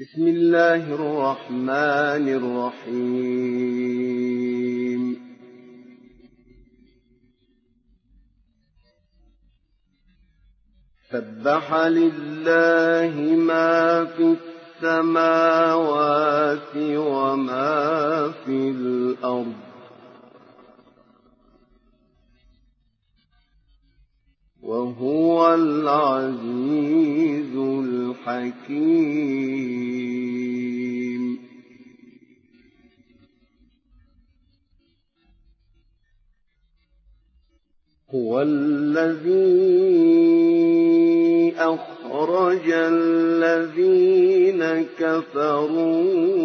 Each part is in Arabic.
بسم الله الرحمن الرحيم. سبح لله ما في السماوات وما في الأرض. وهو العزيز الحكيم. هو الذي أخرج الذين كفروا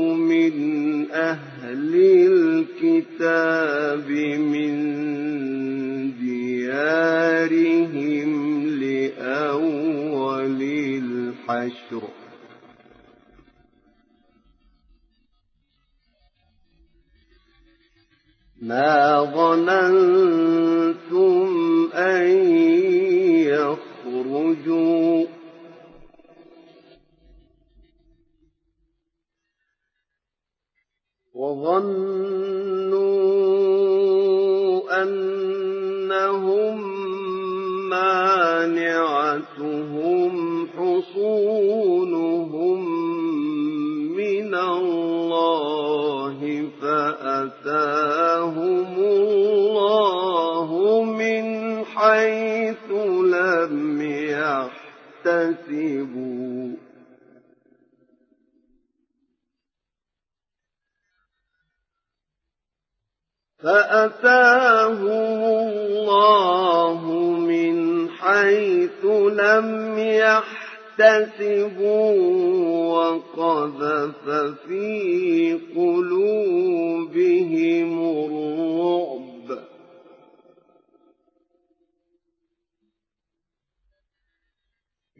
فأتاهم الله من حيث لم يحتسبوا. فأتاهم الله من حيث لم يحتسبوا. وقذف في قلوبهم الرعب.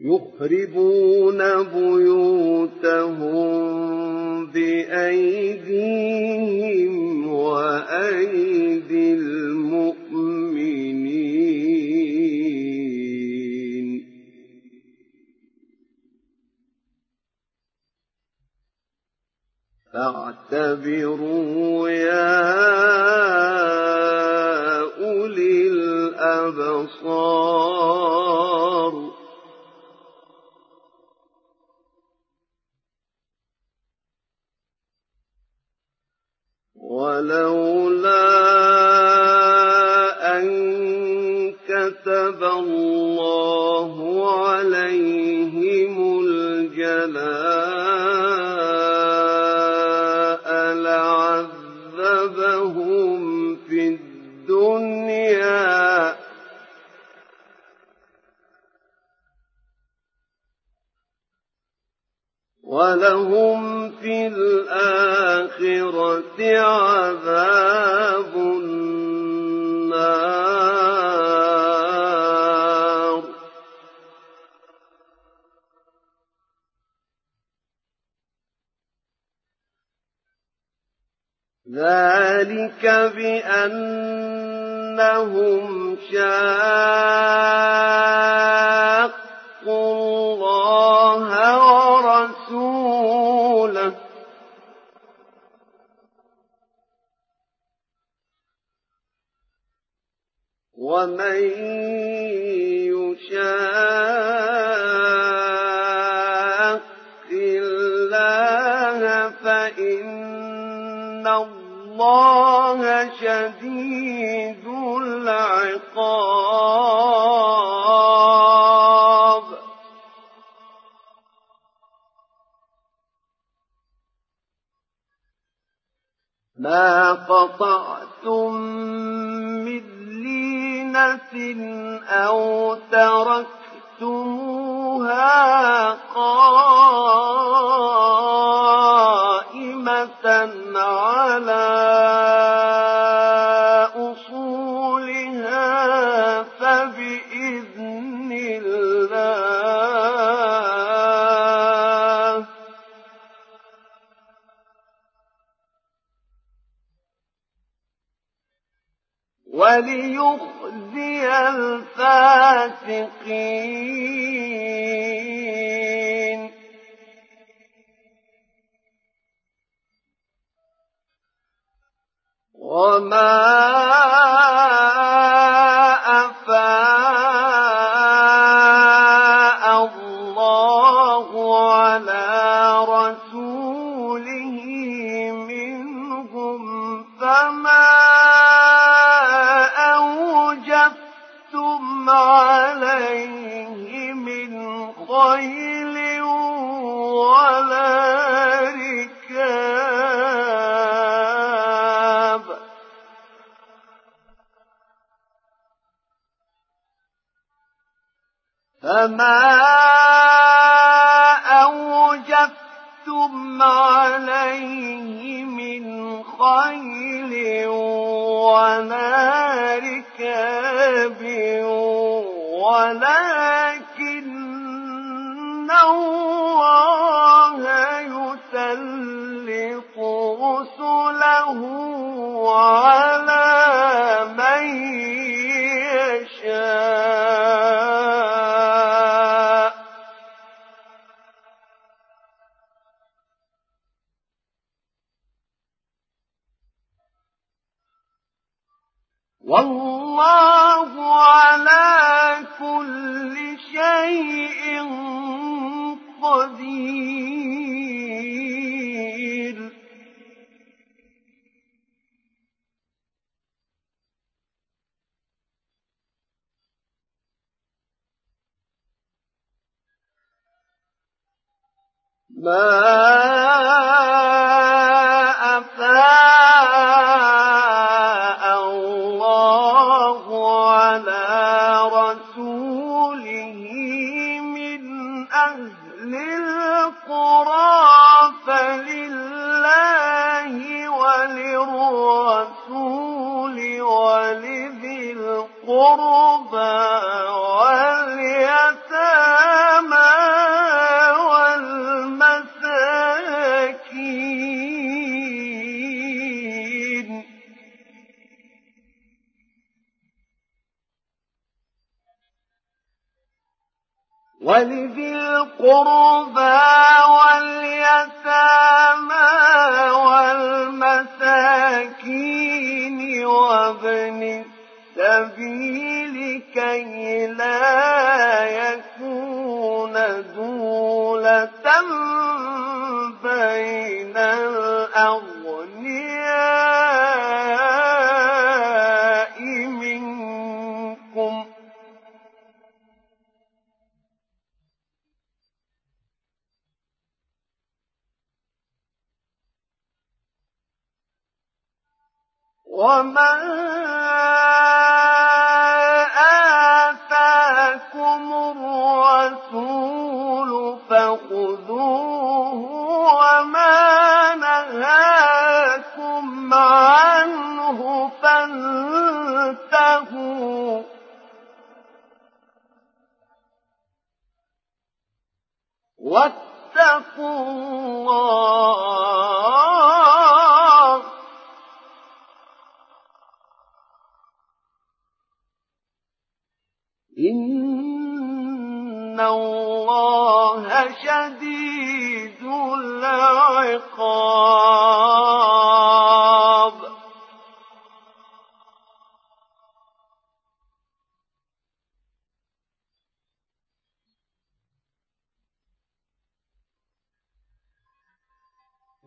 يخربون بيوتهم بأيديهم وأيدي المؤمنين. فاعتبروا ولهم في الآخرة عذاب النار. ذلك بأنهم شاقوا الله شديد العقاب. ما قطعتم من لينة أو تركتموها وليخزي الفاسقين. وما فما والله على كل شيء قدير. ما ولذي ومن آتاكم الرسول فخذوه وما نهاكم عنه فانتهوا واتقوا الله شديد العقاب.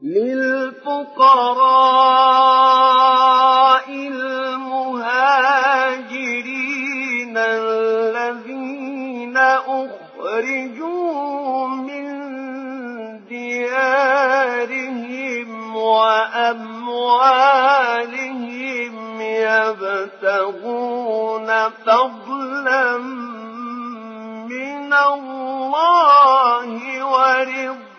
للفقراء وأموالهم يبتغون فضلا من الله ورضوانا.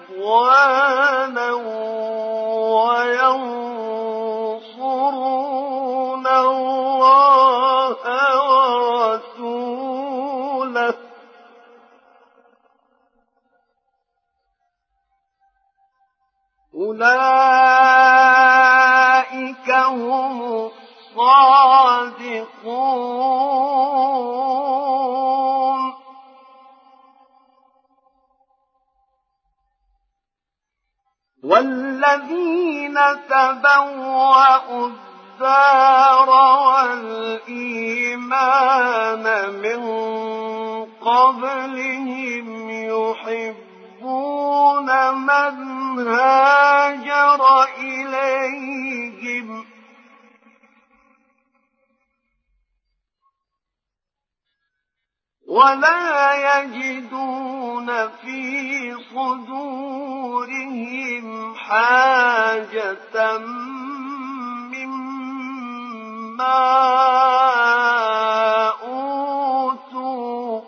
ولا يجدون في صدورهم حاجة مما أوتوا.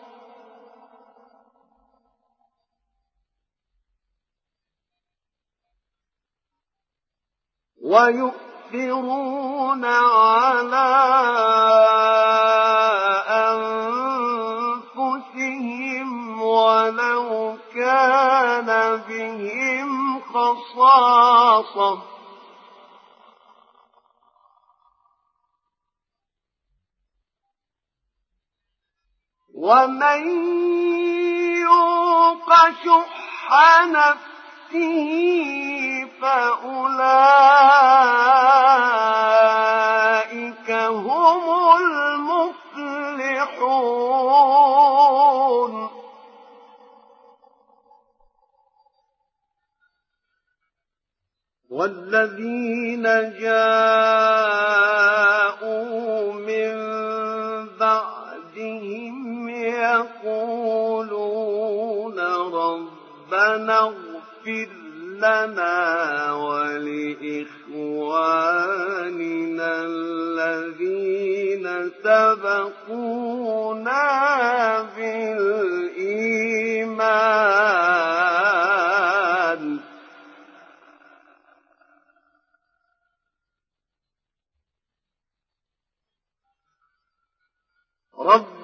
ويؤثرون على ولو كان بهم خصاصة ومن يوق شح نفسه فأولئك والذين جاءوا من بعدهم يقولون ربنا اغفر لنا ولإخواننا الذين سبقونا بالإيمان.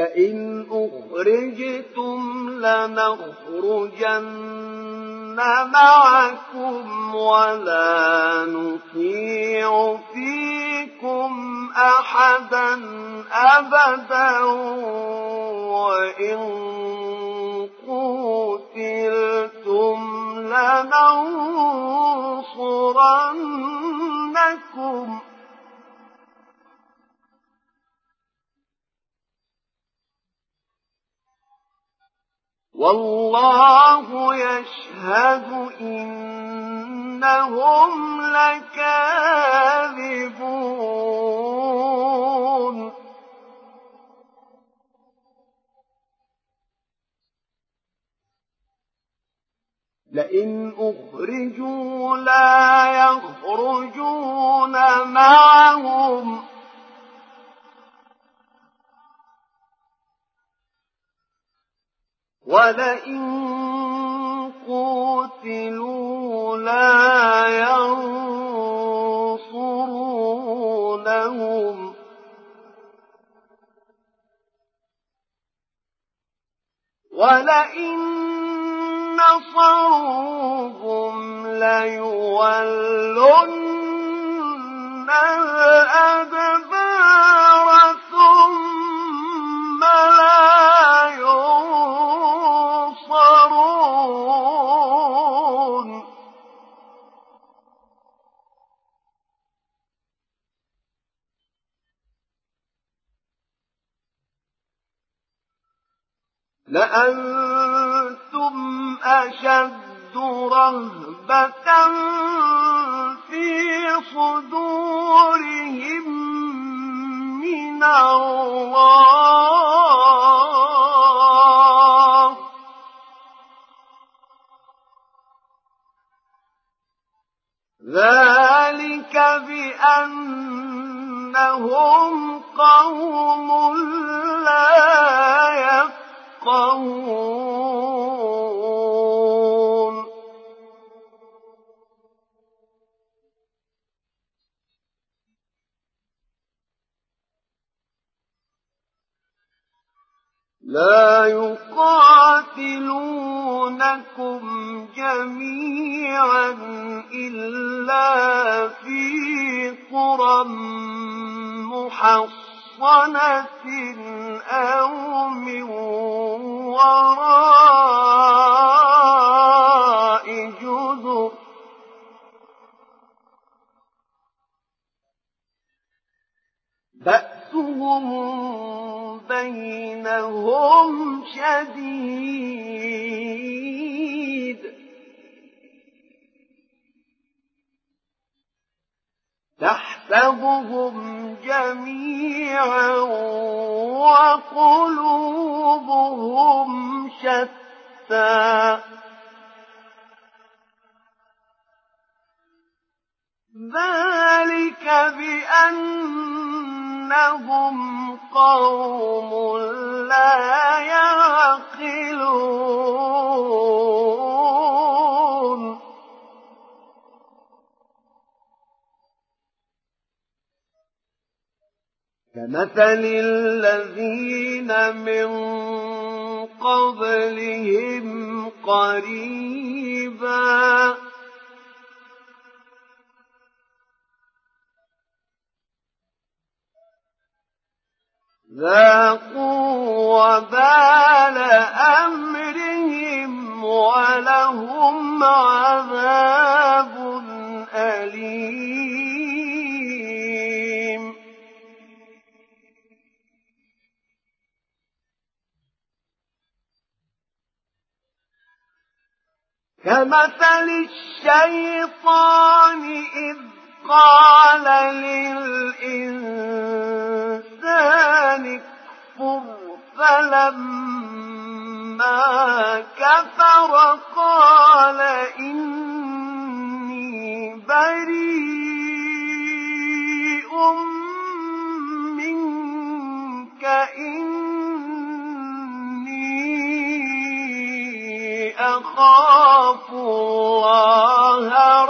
لئن أخرجتم لنخرجن معكم ولا نطيع فيكم أحدا أبدا وإن قوتلتم لننصرنكم والله يشهد إنهم لكاذبون. لئن أخرجوا لا يخرجون معهم. ولئن قوتلوا لا ينصرونهم ولئن بصروهم ليولن الأدبار ذلك بأنهم قوم لا يفقهون. لا يقاتلونكم جميعا إلا في قرى محصنة أو من وراء جدر. بأسهم بينهم شديد. تحسبهم جميعا وقلوبهم شتى. ذلك بأنهم قوم لا يعقلون. كمثل الذين من قبلهم قريبا ذاقوا وبال أمرهم ولهم عذاب أليم. كمثل الشيطان إذ قال للإنسان اكفر فلما كفر قال إني بريء منك إني أخاف الله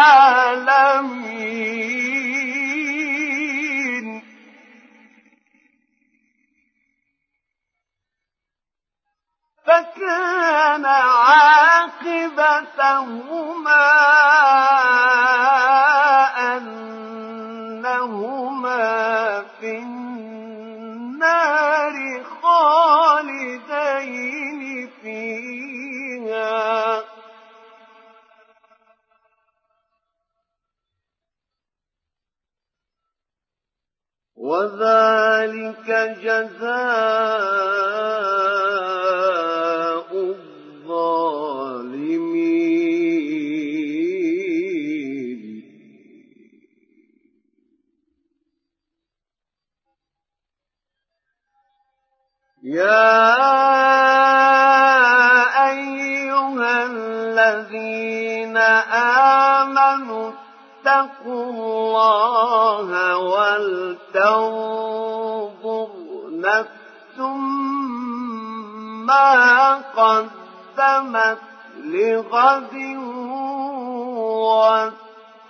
قدمت لغد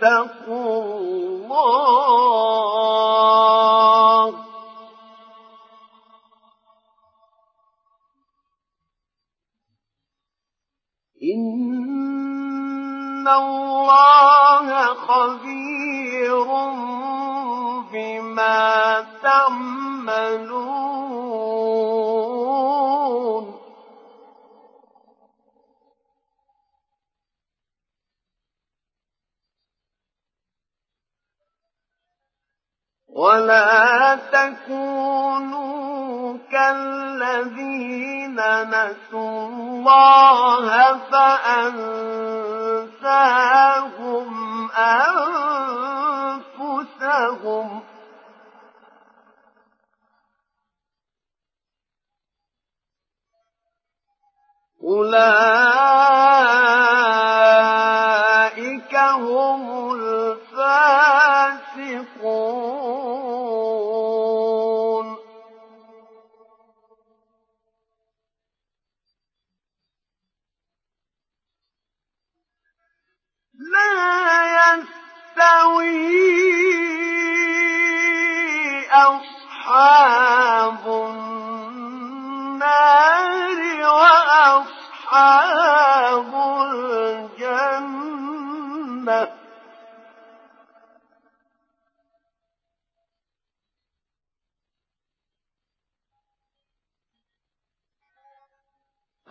واتقوا الله. إن الله خبير بما تعملون. ولا تكونوا كالذين نسوا الله فأنساهم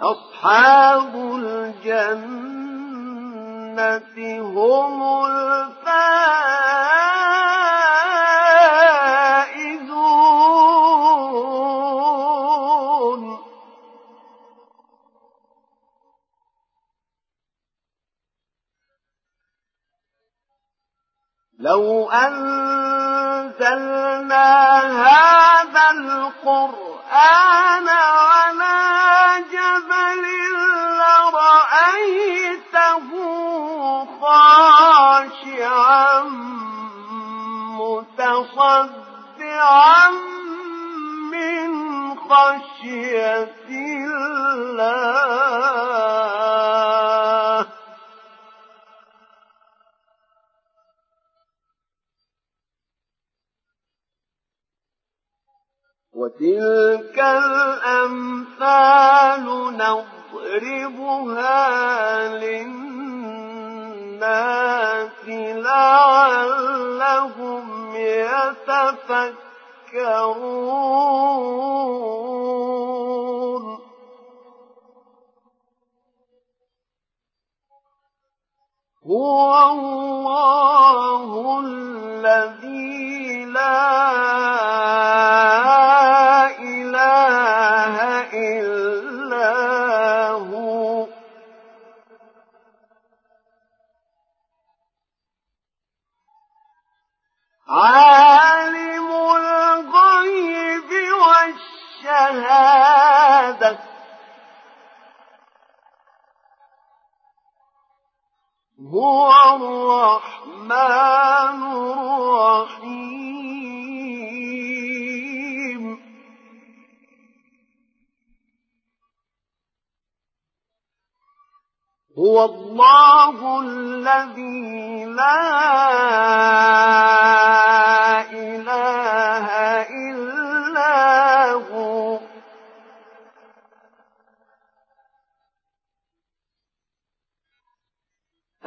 أصحاب الجنة هم الفائزون. لو أنزلنا هذا القرآن متصدعا من خشية الله. وتلك الأمثال نضربها للناس. لعلهم يتفكرون. هو الله الذي لا